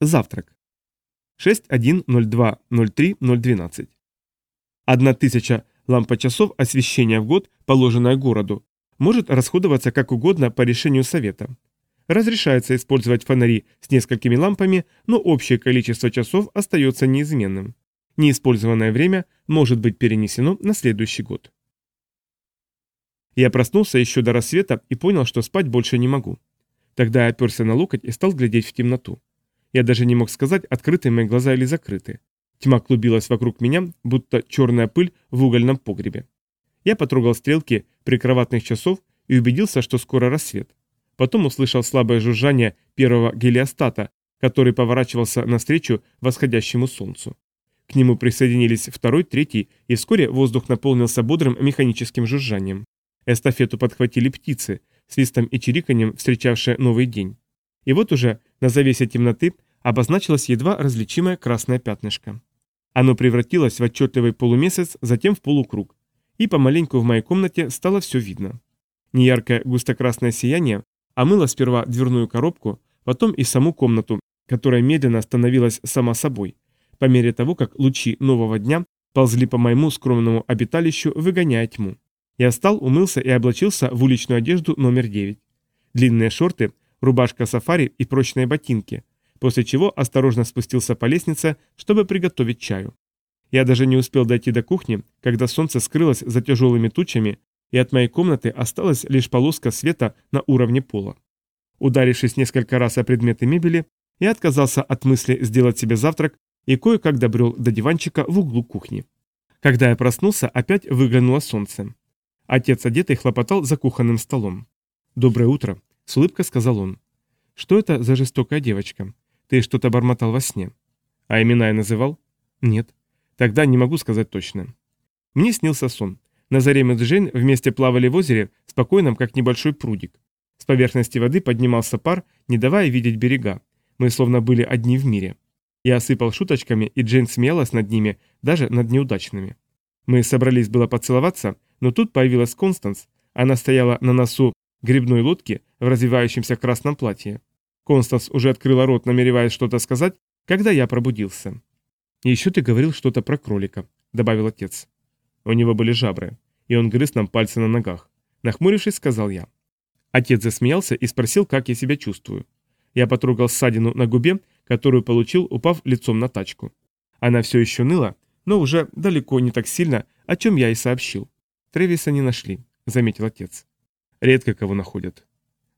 Завтрак. 6.1.02.03.012. Одна тысяча лампочасов освещения в год, положенная городу, может расходоваться как угодно по решению Совета. Разрешается использовать фонари с несколькими лампами, но общее количество часов остается неизменным. Неиспользованное время может быть перенесено на следующий год. Я проснулся еще до рассвета и понял, что спать больше не могу. Тогда я оперся на локоть и стал глядеть в темноту. Я даже не мог сказать, открыты мои глаза или закрыты. Тьма клубилась вокруг меня, будто черная пыль в угольном погребе. Я потрогал стрелки прикроватных часов и убедился, что скоро рассвет. Потом услышал слабое жужжание первого гелиостата, который поворачивался навстречу восходящему солнцу. К нему присоединились второй, третий, и вскоре воздух наполнился бодрым механическим жужжанием. Эстафету подхватили птицы, свистом и чириканьем встречавшие новый день. И вот уже на завесе темноты обозначилось едва различимое красное пятнышко. Оно превратилось в отчетливый полумесяц, затем в полукруг. И помаленьку в моей комнате стало все видно. Неяркое густо-красное сияние омыло сперва дверную коробку, потом и саму комнату, которая медленно становилась сама собой, по мере того, как лучи нового дня ползли по моему скромному обиталищу, выгоняя тьму. Я встал, умылся и облачился в уличную одежду номер 9. Длинные шорты, рубашка сафари и прочные ботинки – после чего осторожно спустился по лестнице, чтобы приготовить чаю. Я даже не успел дойти до кухни, когда солнце скрылось за тяжелыми тучами, и от моей комнаты осталась лишь полоска света на уровне пола. Ударившись несколько раз о предметы мебели, я отказался от мысли сделать себе завтрак и кое-как добрел до диванчика в углу кухни. Когда я проснулся, опять выглянуло солнце. Отец одетый хлопотал за кухонным столом. «Доброе утро», — с улыбкой сказал он. «Что это за жестокая девочка? Ты что-то бормотал во сне. А имена я называл? Нет. Тогда не могу сказать точно. Мне снился сон. На заре мы с Джейн вместе плавали в озере, спокойном, как небольшой прудик. С поверхности воды поднимался пар, не давая видеть берега. Мы словно были одни в мире. Я осыпал шуточками, и Джейн смеялась над ними, даже над неудачными. Мы собрались было поцеловаться, но тут появилась Констанс. Она стояла на носу грибной лодки в развивающемся красном платье. Констанс уже открыла рот, намереваясь что-то сказать, когда я пробудился. «Еще ты говорил что-то про кролика», — добавил отец. У него были жабры, и он грыз нам пальцы на ногах. Нахмурившись, сказал я. Отец засмеялся и спросил, как я себя чувствую. Я потрогал ссадину на губе, которую получил, упав лицом на тачку. Она все еще ныла, но уже далеко не так сильно, о чем я и сообщил. Тревиса не нашли, заметил отец. Редко кого находят.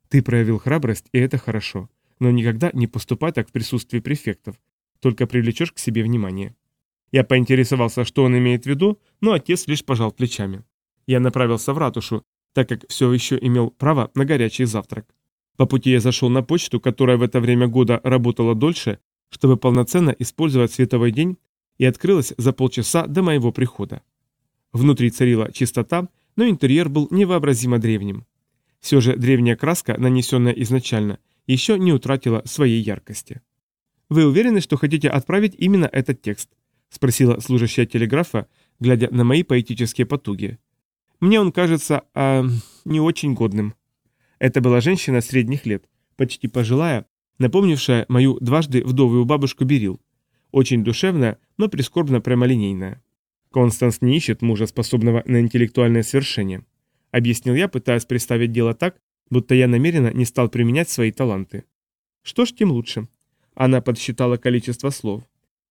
Ты проявил храбрость, и это хорошо но никогда не поступай так в присутствии префектов, только привлечешь к себе внимание. Я поинтересовался, что он имеет в виду, но отец лишь пожал плечами. Я направился в ратушу, так как все еще имел право на горячий завтрак. По пути я зашел на почту, которая в это время года работала дольше, чтобы полноценно использовать световой день, и открылась за полчаса до моего прихода. Внутри царила чистота, но интерьер был невообразимо древним. Все же древняя краска, нанесенная изначально, еще не утратила своей яркости. «Вы уверены, что хотите отправить именно этот текст?» – спросила служащая телеграфа, глядя на мои поэтические потуги. «Мне он кажется э, не очень годным». Это была женщина средних лет, почти пожилая, напомнившая мою дважды вдовую бабушку Берил. Очень душевная, но прискорбно прямолинейная. Констанс не ищет мужа, способного на интеллектуальное свершение. Объяснил я, пытаясь представить дело так, будто я намеренно не стал применять свои таланты. Что ж, тем лучше. Она подсчитала количество слов.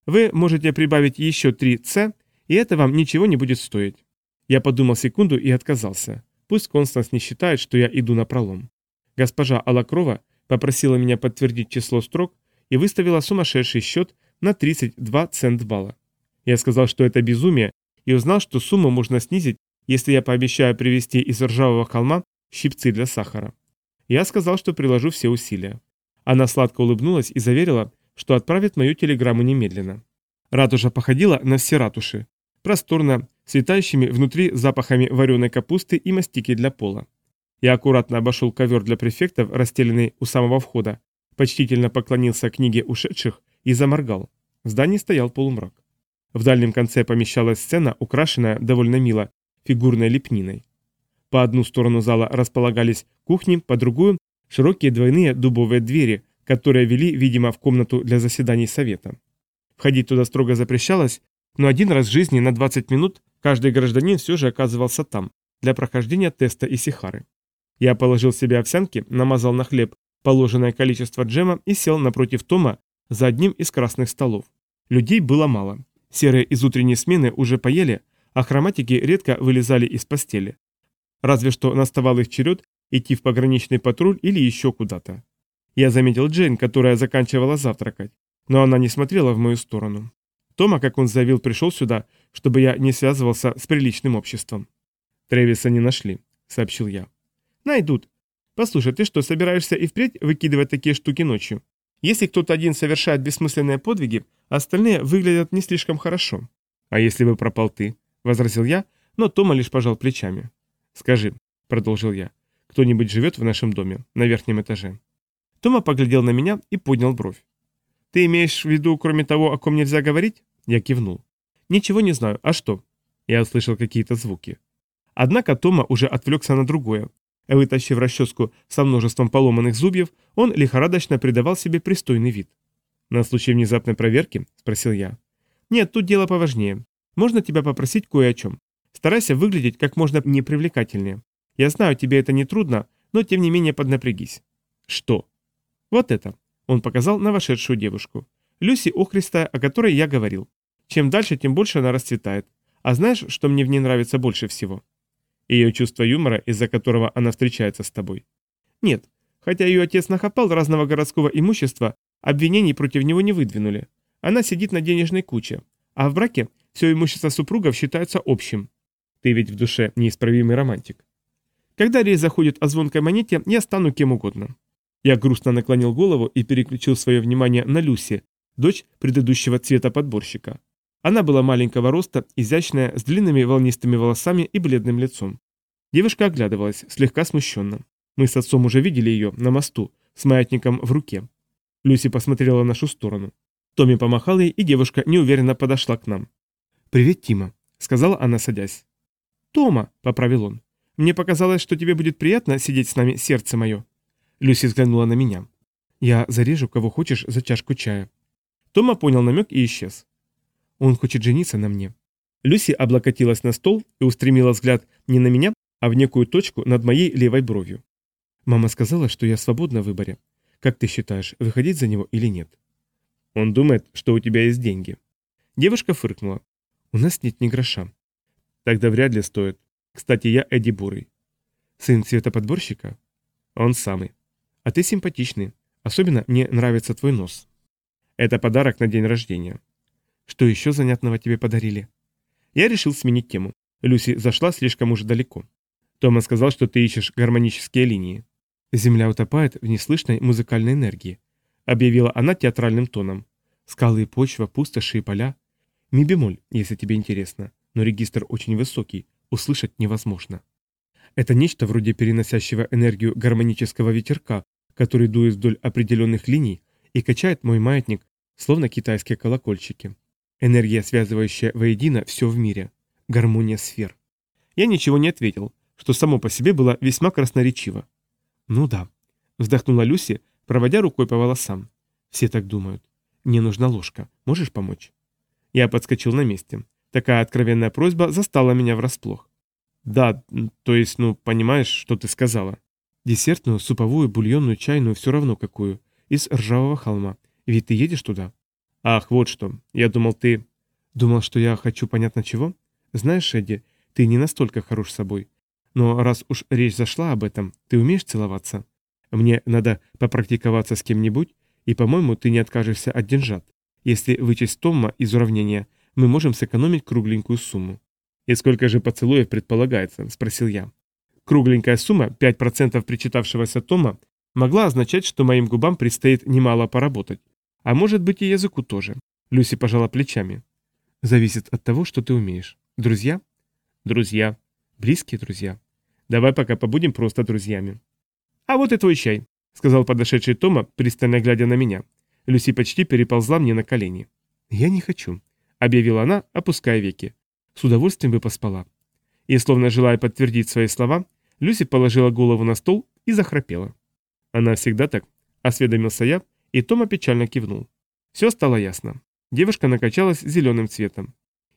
Вы можете прибавить еще три «ц», и это вам ничего не будет стоить. Я подумал секунду и отказался. Пусть Констанс не считает, что я иду на пролом. Госпожа Алакрова попросила меня подтвердить число строк и выставила сумасшедший счет на 32 цент балла. Я сказал, что это безумие, и узнал, что сумму можно снизить, если я пообещаю привезти из ржавого холма щипцы для сахара. Я сказал, что приложу все усилия. Она сладко улыбнулась и заверила, что отправит мою телеграмму немедленно. Ратуша походила на все ратуши. Просторно, с летающими внутри запахами вареной капусты и мастики для пола. Я аккуратно обошел ковер для префектов, расстеленный у самого входа, почтительно поклонился книге ушедших и заморгал. В здании стоял полумрак. В дальнем конце помещалась сцена, украшенная довольно мило фигурной лепниной. По одну сторону зала располагались кухни, по другую – широкие двойные дубовые двери, которые вели, видимо, в комнату для заседаний совета. Входить туда строго запрещалось, но один раз в жизни на 20 минут каждый гражданин все же оказывался там, для прохождения теста и сихары. Я положил себе овсянки, намазал на хлеб положенное количество джема и сел напротив Тома за одним из красных столов. Людей было мало. Серые из утренней смены уже поели, а хроматики редко вылезали из постели. Разве что наставал их черед идти в пограничный патруль или еще куда-то. Я заметил Джейн, которая заканчивала завтракать, но она не смотрела в мою сторону. Тома, как он заявил, пришел сюда, чтобы я не связывался с приличным обществом. «Трэвиса не нашли», — сообщил я. «Найдут. Послушай, ты что, собираешься и впредь выкидывать такие штуки ночью? Если кто-то один совершает бессмысленные подвиги, остальные выглядят не слишком хорошо». «А если бы пропал ты?» — возразил я, но Тома лишь пожал плечами. «Скажи», — продолжил я, — «кто-нибудь живет в нашем доме, на верхнем этаже?» Тома поглядел на меня и поднял бровь. «Ты имеешь в виду, кроме того, о ком нельзя говорить?» Я кивнул. «Ничего не знаю. А что?» Я услышал какие-то звуки. Однако Тома уже отвлекся на другое. Вытащив расческу со множеством поломанных зубьев, он лихорадочно придавал себе пристойный вид. «На случай внезапной проверки?» – спросил я. «Нет, тут дело поважнее. Можно тебя попросить кое о чем. Старайся выглядеть как можно непривлекательнее. Я знаю, тебе это не трудно, но тем не менее поднапрягись». «Что?» «Вот это», – он показал на вошедшую девушку. «Люси Охристая, о которой я говорил. Чем дальше, тем больше она расцветает. А знаешь, что мне в ней нравится больше всего?» Ее чувство юмора, из-за которого она встречается с тобой. Нет, хотя ее отец нахапал разного городского имущества, обвинений против него не выдвинули. Она сидит на денежной куче. А в браке все имущество супругов считается общим. Ты ведь в душе неисправимый романтик. Когда речь заходит о звонкой монете, я стану кем угодно. Я грустно наклонил голову и переключил свое внимание на Люси, дочь предыдущего цвета подборщика. Она была маленького роста, изящная, с длинными волнистыми волосами и бледным лицом. Девушка оглядывалась, слегка смущенно. Мы с отцом уже видели ее на мосту, с маятником в руке. Люси посмотрела в нашу сторону. Томми помахал ей, и девушка неуверенно подошла к нам. «Привет, Тима», — сказала она, садясь. «Тома», — поправил он. «Мне показалось, что тебе будет приятно сидеть с нами, сердце мое». Люси взглянула на меня. «Я зарежу, кого хочешь, за чашку чая». Тома понял намек и исчез. Он хочет жениться на мне». Люси облокотилась на стол и устремила взгляд не на меня, а в некую точку над моей левой бровью. «Мама сказала, что я свободна в выборе. Как ты считаешь, выходить за него или нет?» «Он думает, что у тебя есть деньги». Девушка фыркнула. «У нас нет ни гроша». «Тогда вряд ли стоит. Кстати, я Эдди Бурый». «Сын цветоподборщика?» «Он самый. А ты симпатичный. Особенно мне нравится твой нос». «Это подарок на день рождения. Что еще занятного тебе подарили? Я решил сменить тему. Люси зашла слишком уж далеко. Тома сказал, что ты ищешь гармонические линии. Земля утопает в неслышной музыкальной энергии, объявила она театральным тоном. Скалы и почва, пустоши и поля. Ми бемоль, если тебе интересно, но регистр очень высокий, услышать невозможно. Это нечто вроде переносящего энергию гармонического ветерка, который дует вдоль определенных линий и качает мой маятник, словно китайские колокольчики. Энергия, связывающая воедино все в мире. Гармония сфер. Я ничего не ответил, что само по себе было весьма красноречиво. «Ну да», — вздохнула Люси, проводя рукой по волосам. «Все так думают. Мне нужна ложка. Можешь помочь?» Я подскочил на месте. Такая откровенная просьба застала меня врасплох. «Да, то есть, ну, понимаешь, что ты сказала?» «Десертную, суповую, бульонную, чайную, все равно какую. Из ржавого холма. Ведь ты едешь туда?» «Ах, вот что. Я думал, ты...» «Думал, что я хочу понятно чего? Знаешь, Эдди, ты не настолько хорош собой. Но раз уж речь зашла об этом, ты умеешь целоваться? Мне надо попрактиковаться с кем-нибудь, и, по-моему, ты не откажешься от деньжат. Если вычесть Томма из уравнения, мы можем сэкономить кругленькую сумму». «И сколько же поцелуев предполагается?» – спросил я. Кругленькая сумма, 5% причитавшегося Тома, могла означать, что моим губам предстоит немало поработать. А может быть и языку тоже. Люси пожала плечами. Зависит от того, что ты умеешь. Друзья? Друзья. Близкие друзья. Давай пока побудем просто друзьями. А вот и твой чай, сказал подошедший Тома, пристально глядя на меня. Люси почти переползла мне на колени. Я не хочу, объявила она, опуская веки. С удовольствием бы поспала. И, словно желая подтвердить свои слова, Люси положила голову на стол и захрапела. Она всегда так, осведомился я, И Тома печально кивнул. Все стало ясно. Девушка накачалась зеленым цветом.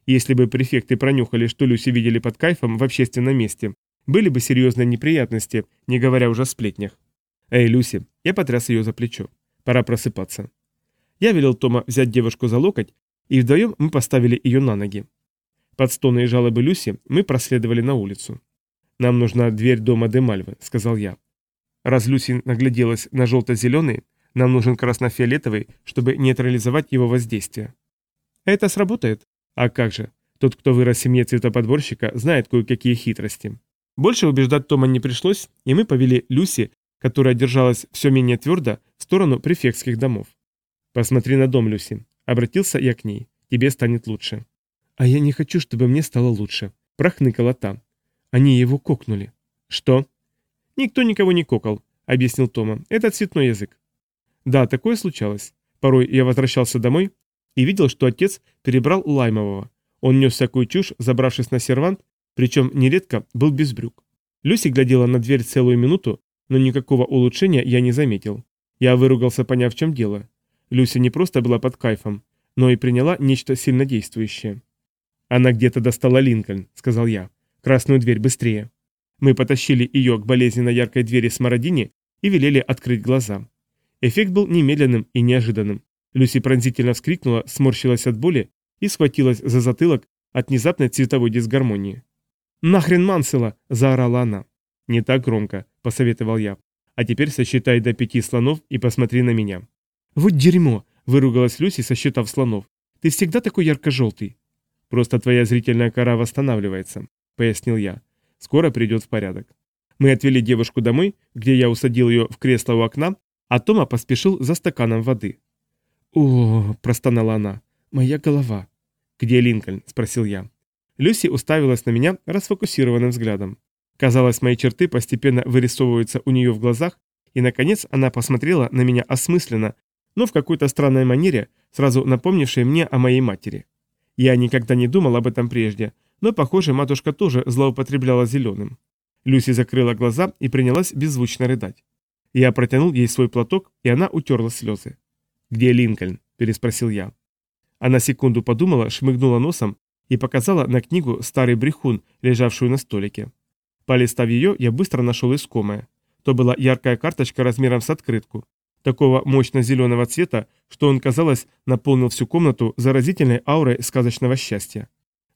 Если бы префекты пронюхали, что Люси видели под кайфом в общественном месте, были бы серьезные неприятности, не говоря уже о сплетнях. «Эй, Люси!» Я потряс ее за плечо. «Пора просыпаться». Я велел Тома взять девушку за локоть, и вдвоем мы поставили ее на ноги. Под стоны и жалобы Люси мы проследовали на улицу. «Нам нужна дверь дома де Мальвы», — сказал я. Раз Люси нагляделась на желто-зеленый, нам нужен красно-фиолетовый, чтобы нейтрализовать его воздействие. Это сработает? А как же? Тот, кто вырос в семье цветоподборщика, знает кое-какие хитрости. Больше убеждать Тома не пришлось, и мы повели Люси, которая держалась все менее твердо, в сторону префектских домов. «Посмотри на дом, Люси», — обратился я к ней. «Тебе станет лучше». «А я не хочу, чтобы мне стало лучше», — прохныкала та. Они его кокнули. «Что?» «Никто никого не кокал», — объяснил Тома. «Это цветной язык». Да, такое случалось. Порой я возвращался домой и видел, что отец перебрал Лаймового. Он нес всякую чушь, забравшись на сервант, причем нередко был без брюк. Люси глядела на дверь целую минуту, но никакого улучшения я не заметил. Я выругался, поняв, в чем дело. Люси не просто была под кайфом, но и приняла нечто сильнодействующее. «Она где-то достала Линкольн», — сказал я. «Красную дверь быстрее». Мы потащили ее к болезненно яркой двери с Мародини и велели открыть глаза. Эффект был немедленным и неожиданным. Люси пронзительно вскрикнула, сморщилась от боли и схватилась за затылок от внезапной цветовой дисгармонии. «Нахрен Мансела!» – заорала она. «Не так громко», – посоветовал я. «А теперь сосчитай до пяти слонов и посмотри на меня». «Вот дерьмо!» – выругалась Люси, сосчитав слонов. «Ты всегда такой ярко-желтый». «Просто твоя зрительная кора восстанавливается», – пояснил я. «Скоро придет в порядок». Мы отвели девушку домой, где я усадил ее в кресло у окна а Тома поспешил за стаканом воды. «О, — простонала она, — моя голова». «Где Линкольн?» — спросил я. Люси уставилась на меня расфокусированным взглядом. Казалось, мои черты постепенно вырисовываются у нее в глазах, и, наконец, она посмотрела на меня осмысленно, но в какой-то странной манере, сразу напомнившей мне о моей матери. Я никогда не думал об этом прежде, но, похоже, матушка тоже злоупотребляла зеленым. Люси закрыла глаза и принялась беззвучно рыдать. Я протянул ей свой платок, и она утерла слезы. «Где Линкольн?» – переспросил я. Она секунду подумала, шмыгнула носом и показала на книгу «Старый брехун», лежавшую на столике. Полистав ее, я быстро нашел искомое. То была яркая карточка размером с открытку, такого мощно-зеленого цвета, что он, казалось, наполнил всю комнату заразительной аурой сказочного счастья.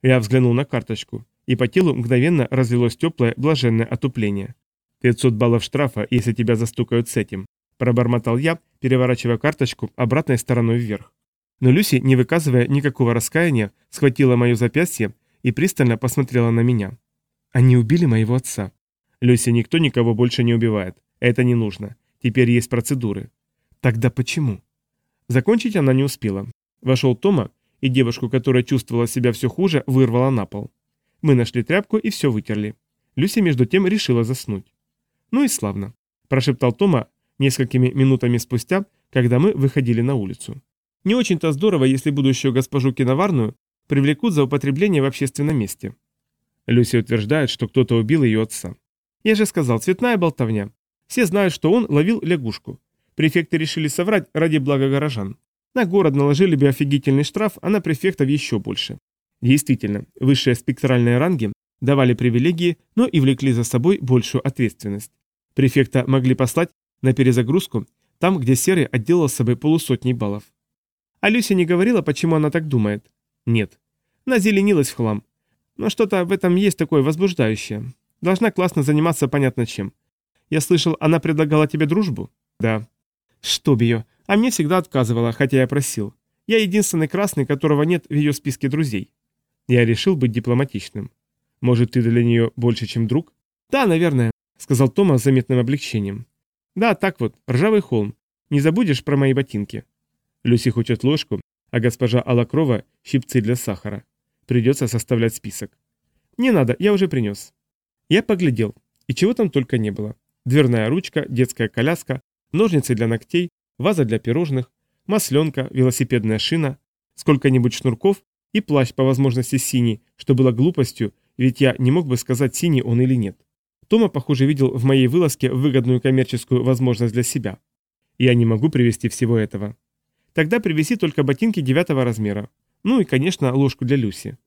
Я взглянул на карточку, и по телу мгновенно разлилось теплое, блаженное отупление. 500 баллов штрафа, если тебя застукают с этим», – пробормотал я, переворачивая карточку обратной стороной вверх. Но Люси, не выказывая никакого раскаяния, схватила мое запястье и пристально посмотрела на меня. «Они убили моего отца». «Люси, никто никого больше не убивает. Это не нужно. Теперь есть процедуры». «Тогда почему?» Закончить она не успела. Вошел Тома, и девушку, которая чувствовала себя все хуже, вырвала на пол. Мы нашли тряпку и все вытерли. Люси между тем решила заснуть. «Ну и славно», – прошептал Тома несколькими минутами спустя, когда мы выходили на улицу. «Не очень-то здорово, если будущую госпожу Киноварную привлекут за употребление в общественном месте». Люси утверждает, что кто-то убил ее отца. «Я же сказал, цветная болтовня. Все знают, что он ловил лягушку. Префекты решили соврать ради блага горожан. На город наложили бы офигительный штраф, а на префектов еще больше. Действительно, высшие спектральные ранги давали привилегии, но и влекли за собой большую ответственность. Префекта могли послать на перезагрузку там, где Серый отделал с собой полусотни баллов. А Люся не говорила, почему она так думает? Нет. Назеленилась в хлам. Но что-то в этом есть такое возбуждающее. Должна классно заниматься понятно чем. Я слышал, она предлагала тебе дружбу? Да. Чтоб ее. А мне всегда отказывала, хотя я просил. Я единственный красный, которого нет в ее списке друзей. Я решил быть дипломатичным. Может, ты для нее больше, чем друг? Да, наверное. — сказал Тома с заметным облегчением. «Да, так вот, ржавый холм. Не забудешь про мои ботинки?» Люси хочет ложку, а госпожа Алакрова — щипцы для сахара. Придется составлять список. «Не надо, я уже принес». Я поглядел, и чего там только не было. Дверная ручка, детская коляска, ножницы для ногтей, ваза для пирожных, масленка, велосипедная шина, сколько-нибудь шнурков и плащ по возможности синий, что было глупостью, ведь я не мог бы сказать, синий он или нет. Тома, похоже, видел в моей вылазке выгодную коммерческую возможность для себя. Я не могу привезти всего этого. Тогда привези только ботинки девятого размера. Ну и, конечно, ложку для Люси.